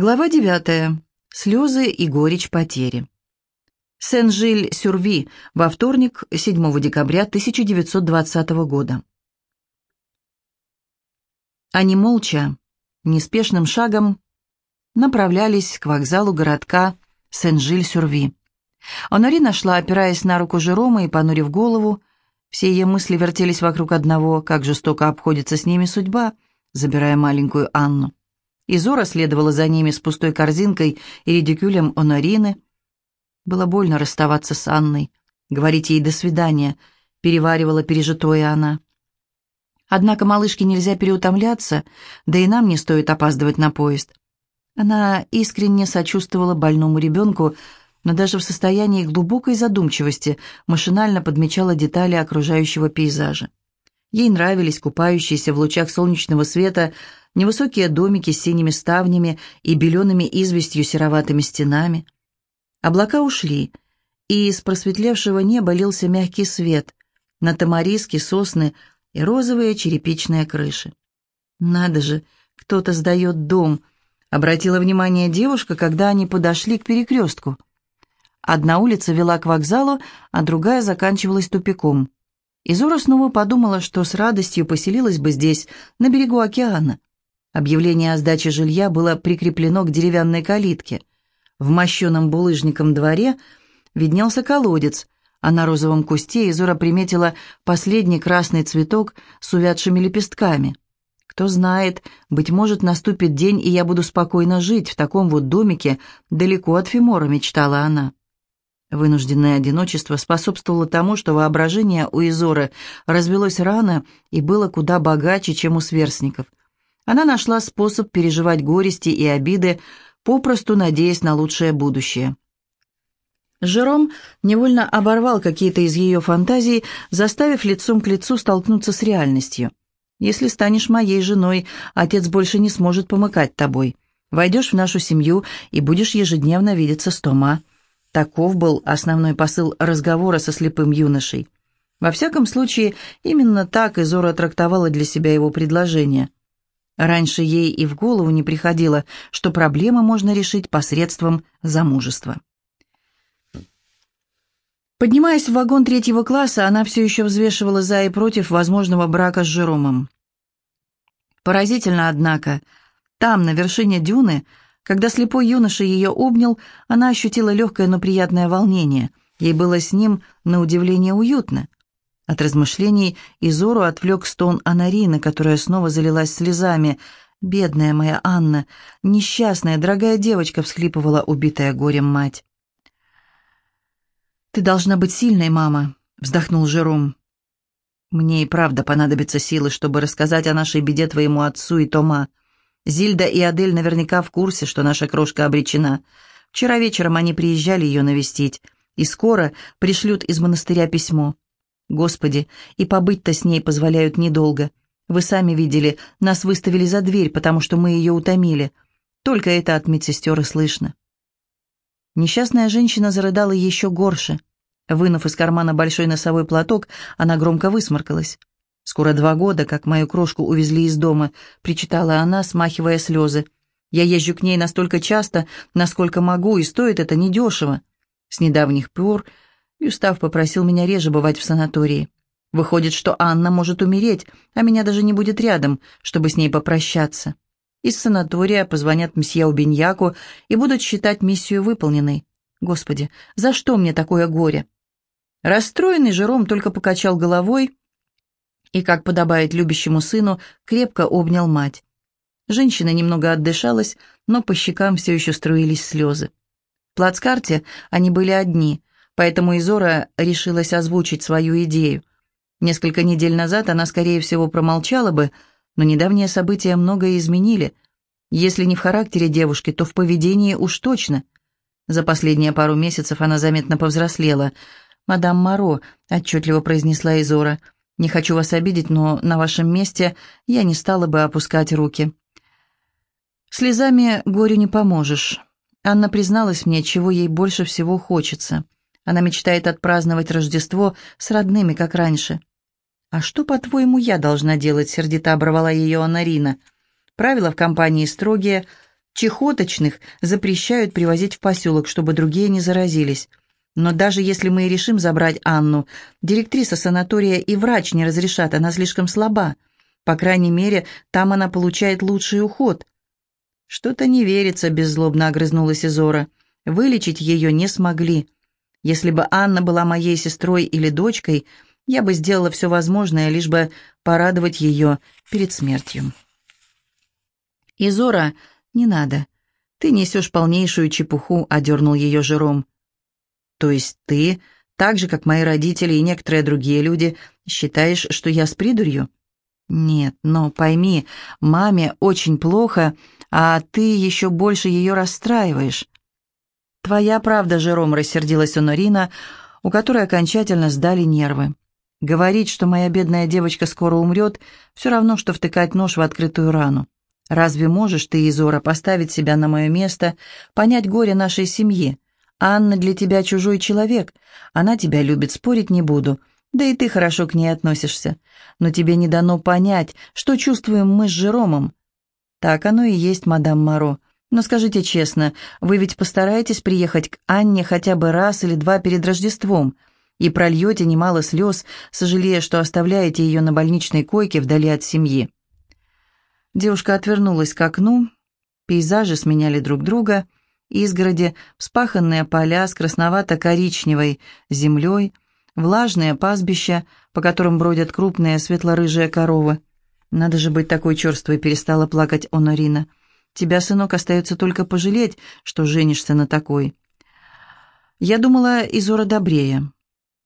Глава 9. Слезы и горечь потери. Сен-Жиль-Сюрви во вторник, 7 декабря 1920 года. Они молча, неспешным шагом направлялись к вокзалу городка Сен-Жиль-Сюрви. Онари нашла, опираясь на руку Жерома и понурив голову. Все ее мысли вертелись вокруг одного, как жестоко обходится с ними судьба, забирая маленькую Анну. Изора следовала за ними с пустой корзинкой и редикюлем Онорины. Было больно расставаться с Анной, говорить ей «до свидания», переваривала пережитое она. Однако малышке нельзя переутомляться, да и нам не стоит опаздывать на поезд. Она искренне сочувствовала больному ребенку, но даже в состоянии глубокой задумчивости машинально подмечала детали окружающего пейзажа. Ей нравились купающиеся в лучах солнечного света невысокие домики с синими ставнями и белеными известью сероватыми стенами. Облака ушли, и из просветлевшего неба лился мягкий свет на тамариски, сосны и розовые черепичные крыши. «Надо же, кто-то сдает дом», — обратила внимание девушка, когда они подошли к перекрестку. Одна улица вела к вокзалу, а другая заканчивалась тупиком. Изора снова подумала, что с радостью поселилась бы здесь, на берегу океана. Объявление о сдаче жилья было прикреплено к деревянной калитке. В мощеном булыжником дворе виднелся колодец, а на розовом кусте Изора приметила последний красный цветок с увядшими лепестками. Кто знает, быть может, наступит день, и я буду спокойно жить в таком вот домике далеко от Фимора, мечтала она. Вынужденное одиночество способствовало тому, что воображение у Изоры развелось рано и было куда богаче, чем у сверстников. Она нашла способ переживать горести и обиды, попросту надеясь на лучшее будущее. Жером невольно оборвал какие-то из ее фантазий, заставив лицом к лицу столкнуться с реальностью. «Если станешь моей женой, отец больше не сможет помыкать тобой. Войдешь в нашу семью и будешь ежедневно видеться с Тома. Таков был основной посыл разговора со слепым юношей. Во всяком случае, именно так Изора трактовала для себя его предложение. Раньше ей и в голову не приходило, что проблемы можно решить посредством замужества. Поднимаясь в вагон третьего класса, она все еще взвешивала за и против возможного брака с Жеромом. Поразительно, однако, там, на вершине дюны, когда слепой юноша ее обнял, она ощутила легкое, но приятное волнение. Ей было с ним, на удивление, уютно. От размышлений Изору отвлек стон Анарины, которая снова залилась слезами. «Бедная моя Анна, несчастная, дорогая девочка», — всхлипывала убитая горем мать. «Ты должна быть сильной, мама», — вздохнул Жером. «Мне и правда понадобятся силы, чтобы рассказать о нашей беде твоему отцу и Тома. Зильда и Адель наверняка в курсе, что наша крошка обречена. Вчера вечером они приезжали ее навестить, и скоро пришлют из монастыря письмо. Господи, и побыть-то с ней позволяют недолго. Вы сами видели, нас выставили за дверь, потому что мы ее утомили. Только это от медсестер слышно. Несчастная женщина зарыдала еще горше. Вынув из кармана большой носовой платок, она громко высморкалась. «Скоро два года, как мою крошку увезли из дома», — причитала она, смахивая слезы. «Я езжу к ней настолько часто, насколько могу, и стоит это недешево». С недавних пор Юстав попросил меня реже бывать в санатории. Выходит, что Анна может умереть, а меня даже не будет рядом, чтобы с ней попрощаться. Из санатория позвонят мсье Убиньяку и будут считать миссию выполненной. Господи, за что мне такое горе? Расстроенный Жером только покачал головой и, как подобает любящему сыну, крепко обнял мать. Женщина немного отдышалась, но по щекам все еще струились слезы. В плацкарте они были одни, поэтому Изора решилась озвучить свою идею. Несколько недель назад она, скорее всего, промолчала бы, но недавние события многое изменили. Если не в характере девушки, то в поведении уж точно. За последние пару месяцев она заметно повзрослела. «Мадам Моро», — отчетливо произнесла Изора, — не хочу вас обидеть, но на вашем месте я не стала бы опускать руки. Слезами горю не поможешь. Анна призналась мне, чего ей больше всего хочется. Она мечтает отпраздновать Рождество с родными, как раньше. «А что, по-твоему, я должна делать?» — сердито оборвала ее Анарина. «Правила в компании строгие. Чехоточных запрещают привозить в поселок, чтобы другие не заразились. Но даже если мы и решим забрать Анну, директриса санатория и врач не разрешат, она слишком слаба. По крайней мере, там она получает лучший уход. Что-то не верится, беззлобно огрызнулась Изора. Вылечить ее не смогли. Если бы Анна была моей сестрой или дочкой, я бы сделала все возможное, лишь бы порадовать ее перед смертью. «Изора, не надо. Ты несешь полнейшую чепуху», — одернул ее Жером. «То есть ты, так же, как мои родители и некоторые другие люди, считаешь, что я с придурью?» «Нет, но пойми, маме очень плохо, а ты еще больше ее расстраиваешь». «Твоя правда, Жером», — рассердилась Онорина, у которой окончательно сдали нервы. «Говорить, что моя бедная девочка скоро умрет, все равно, что втыкать нож в открытую рану. Разве можешь ты, Изора, поставить себя на мое место, понять горе нашей семьи? Анна для тебя чужой человек, она тебя любит, спорить не буду, да и ты хорошо к ней относишься. Но тебе не дано понять, что чувствуем мы с Жеромом. Так оно и есть, мадам Моро. Но скажите честно, вы ведь постараетесь приехать к Анне хотя бы раз или два перед Рождеством и прольете немало слез, сожалея, что оставляете ее на больничной койке вдали от семьи. Девушка отвернулась к окну, пейзажи сменяли друг друга, изгороди, вспаханные поля с красновато-коричневой землей, влажные пастбища, по которым бродят крупные светло-рыжие коровы. «Надо же быть такой черствой», — перестала плакать Онорина. «Тебя, сынок, остается только пожалеть, что женишься на такой». «Я думала, Изора добрее.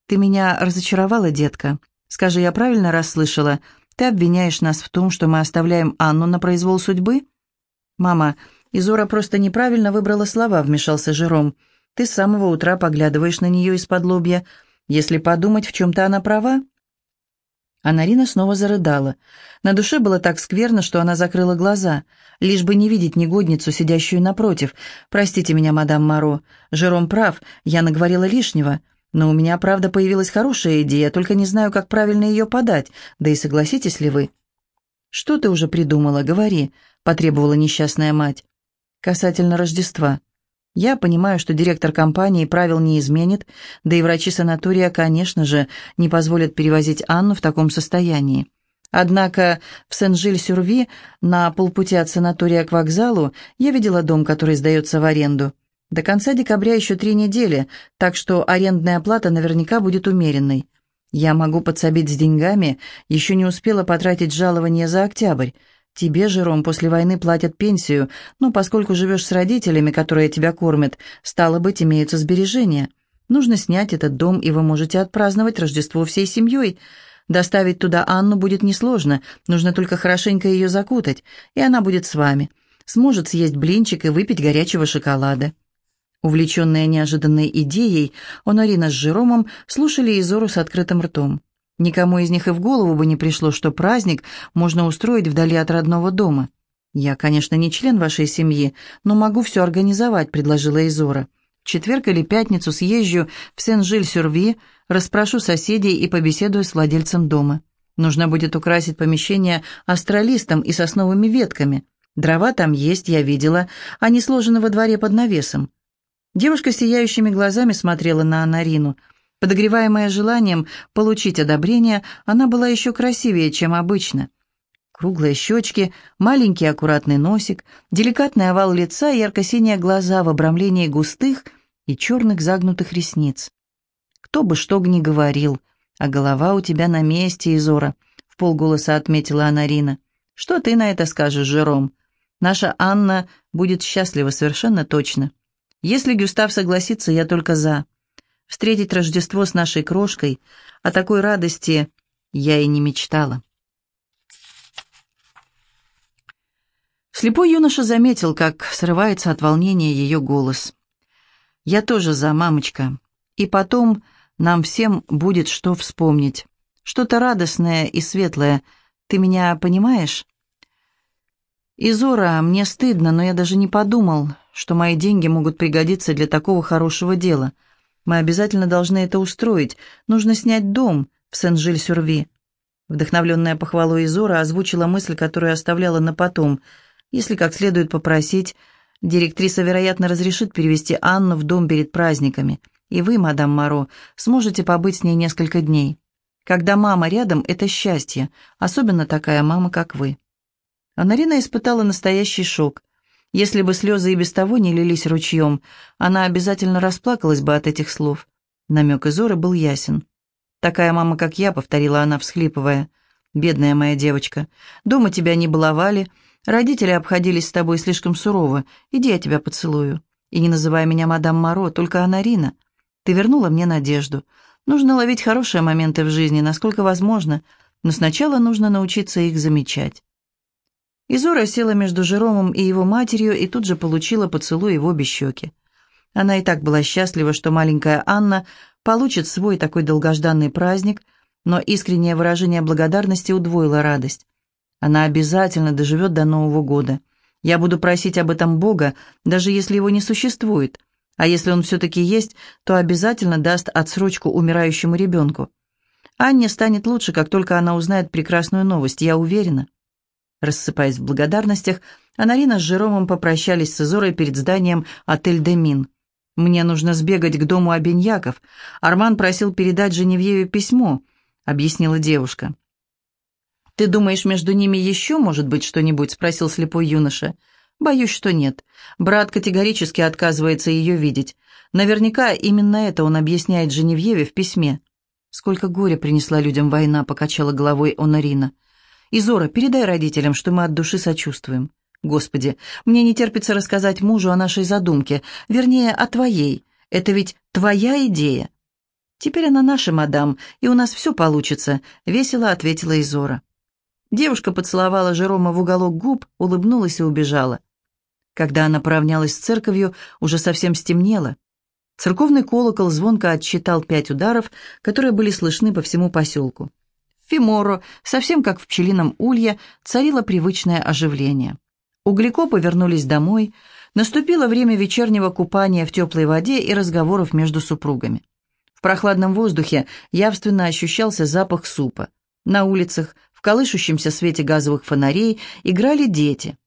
Ты меня разочаровала, детка. Скажи, я правильно расслышала?» Ты обвиняешь нас в том, что мы оставляем Анну на произвол судьбы?» «Мама, Изора просто неправильно выбрала слова», — вмешался Жером. «Ты с самого утра поглядываешь на нее из-под лобья. Если подумать, в чем-то она права». Анарина снова зарыдала. На душе было так скверно, что она закрыла глаза, лишь бы не видеть негодницу, сидящую напротив. «Простите меня, мадам Маро. Жером прав, я наговорила лишнего. Но у меня, правда, появилась хорошая идея, только не знаю, как правильно ее подать, да и согласитесь ли вы?» «Что ты уже придумала? Говори», — потребовала несчастная мать. «Касательно Рождества. Я понимаю, что директор компании правил не изменит, да и врачи санатория, конечно же, не позволят перевозить Анну в таком состоянии. Однако в Сен-Жиль-Сюрви на полпути от санатория к вокзалу я видела дом, который сдается в аренду. До конца декабря еще три недели, так что арендная плата наверняка будет умеренной. Я могу подсобить с деньгами, еще не успела потратить жалование за октябрь. Тебе, Жером, после войны платят пенсию, но поскольку живешь с родителями, которые тебя кормят, стало быть, имеются сбережения. Нужно снять этот дом, и вы можете отпраздновать Рождество всей семьей. Доставить туда Анну будет несложно, нужно только хорошенько ее закутать, и она будет с вами. Сможет съесть блинчик и выпить горячего шоколада. Увлеченные неожиданной идеей, Онорина с Жеромом слушали Изору с открытым ртом. Никому из них и в голову бы не пришло, что праздник можно устроить вдали от родного дома. «Я, конечно, не член вашей семьи, но могу все организовать», — предложила Изора. «В четверг или пятницу съезжу в Сен-Жиль-Сюрви, расспрошу соседей и побеседую с владельцем дома. Нужно будет украсить помещение астролистом и сосновыми ветками. Дрова там есть, я видела, они сложены во дворе под навесом. Девушка сияющими глазами смотрела на Анарину. Подогреваемая желанием получить одобрение, она была еще красивее, чем обычно. Круглые щечки, маленький аккуратный носик, деликатный овал лица и ярко-синие глаза в обрамлении густых и черных загнутых ресниц. «Кто бы что ни говорил, а голова у тебя на месте, Изора», — в полголоса отметила Анарина. «Что ты на это скажешь, Жером? Наша Анна будет счастлива совершенно точно». Если Гюстав согласится, я только за. Встретить Рождество с нашей крошкой, о такой радости я и не мечтала. Слепой юноша заметил, как срывается от волнения ее голос. «Я тоже за, мамочка. И потом нам всем будет что вспомнить. Что-то радостное и светлое. Ты меня понимаешь?» «Изора, мне стыдно, но я даже не подумал, что мои деньги могут пригодиться для такого хорошего дела. Мы обязательно должны это устроить. Нужно снять дом в Сен-Жиль-Сюрви». Вдохновленная похвалой Изора озвучила мысль, которую оставляла на потом. Если как следует попросить, Директриса, вероятно, разрешит перевести Анну в дом перед праздниками, и вы, мадам Моро, сможете побыть с ней несколько дней. Когда мама рядом, это счастье, особенно такая мама, как вы». Анарина испытала настоящий шок. Если бы слезы и без того не лились ручьем, она обязательно расплакалась бы от этих слов. Намек Изоры был ясен. «Такая мама, как я», — повторила она, всхлипывая. «Бедная моя девочка, дома тебя не баловали, родители обходились с тобой слишком сурово. Иди, я тебя поцелую. И не называй меня мадам Моро, только Анарина. Ты вернула мне надежду. Нужно ловить хорошие моменты в жизни, насколько возможно, но сначала нужно научиться их замечать». Изора села между Жеромом и его матерью и тут же получила поцелуй в обе щеки. Она и так была счастлива, что маленькая Анна получит свой такой долгожданный праздник, но искреннее выражение благодарности удвоило радость. Она обязательно доживет до Нового года. Я буду просить об этом Бога, даже если его не существует. А если он все-таки есть, то обязательно даст отсрочку умирающему ребенку. Анне станет лучше, как только она узнает прекрасную новость, я уверена. Рассыпаясь в благодарностях, Анарина с Жеромом попрощались с Изорой перед зданием «Отель Демин». «Мне нужно сбегать к дому Обеньяков. Арман просил передать Женевьеве письмо», — объяснила девушка. «Ты думаешь, между ними еще может быть что-нибудь?» — спросил слепой юноша. «Боюсь, что нет. Брат категорически отказывается ее видеть. Наверняка именно это он объясняет Женевьеве в письме». «Сколько горя принесла людям война», — покачала головой Онарина. «Изора, передай родителям, что мы от души сочувствуем. Господи, мне не терпится рассказать мужу о нашей задумке, вернее, о твоей. Это ведь твоя идея». «Теперь она наша, мадам, и у нас все получится», — весело ответила Изора. Девушка поцеловала Жерома в уголок губ, улыбнулась и убежала. Когда она поравнялась с церковью, уже совсем стемнело. Церковный колокол звонко отсчитал пять ударов, которые были слышны по всему поселку. Фиморо, совсем как в пчелином улье, царило привычное оживление. Углекопы вернулись домой, наступило время вечернего купания в теплой воде и разговоров между супругами. В прохладном воздухе явственно ощущался запах супа. На улицах, в колышущемся свете газовых фонарей, играли дети.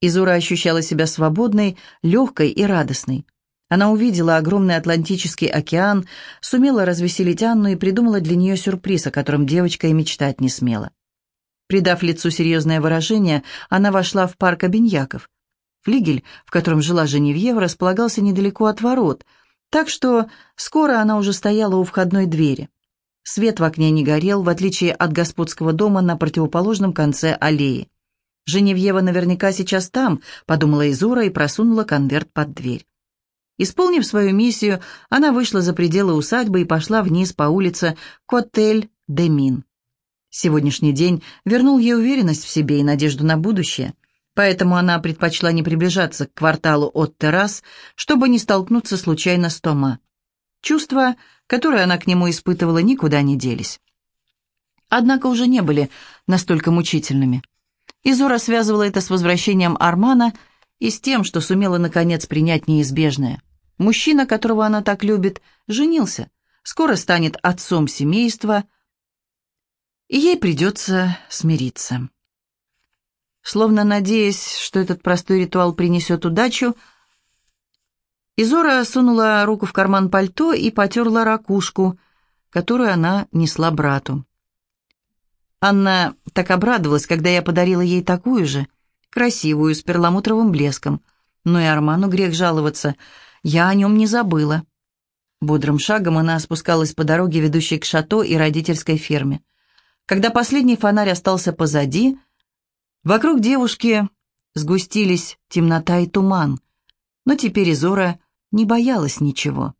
Изура ощущала себя свободной, легкой и радостной. Она увидела огромный Атлантический океан, сумела развеселить Анну и придумала для нее сюрприз, о котором девочка и мечтать не смела. Придав лицу серьезное выражение, она вошла в парк Обиньяков. Флигель, в котором жила Женевьева, располагался недалеко от ворот, так что скоро она уже стояла у входной двери. Свет в окне не горел, в отличие от господского дома на противоположном конце аллеи. «Женевьева наверняка сейчас там», — подумала Изура и просунула конверт под дверь. Исполнив свою миссию, она вышла за пределы усадьбы и пошла вниз по улице Котель-де-Мин. Сегодняшний день вернул ей уверенность в себе и надежду на будущее, поэтому она предпочла не приближаться к кварталу от террас, чтобы не столкнуться случайно с Тома. Чувства, которые она к нему испытывала, никуда не делись. Однако уже не были настолько мучительными. Изора связывала это с возвращением Армана и с тем, что сумела наконец принять неизбежное. Мужчина, которого она так любит, женился, скоро станет отцом семейства, и ей придется смириться. Словно надеясь, что этот простой ритуал принесет удачу, Изора сунула руку в карман пальто и потерла ракушку, которую она несла брату. Анна так обрадовалась, когда я подарила ей такую же, красивую, с перламутровым блеском. Но и Арману грех жаловаться — я о нем не забыла. Бодрым шагом она спускалась по дороге, ведущей к шато и родительской ферме. Когда последний фонарь остался позади, вокруг девушки сгустились темнота и туман, но теперь Изора не боялась ничего.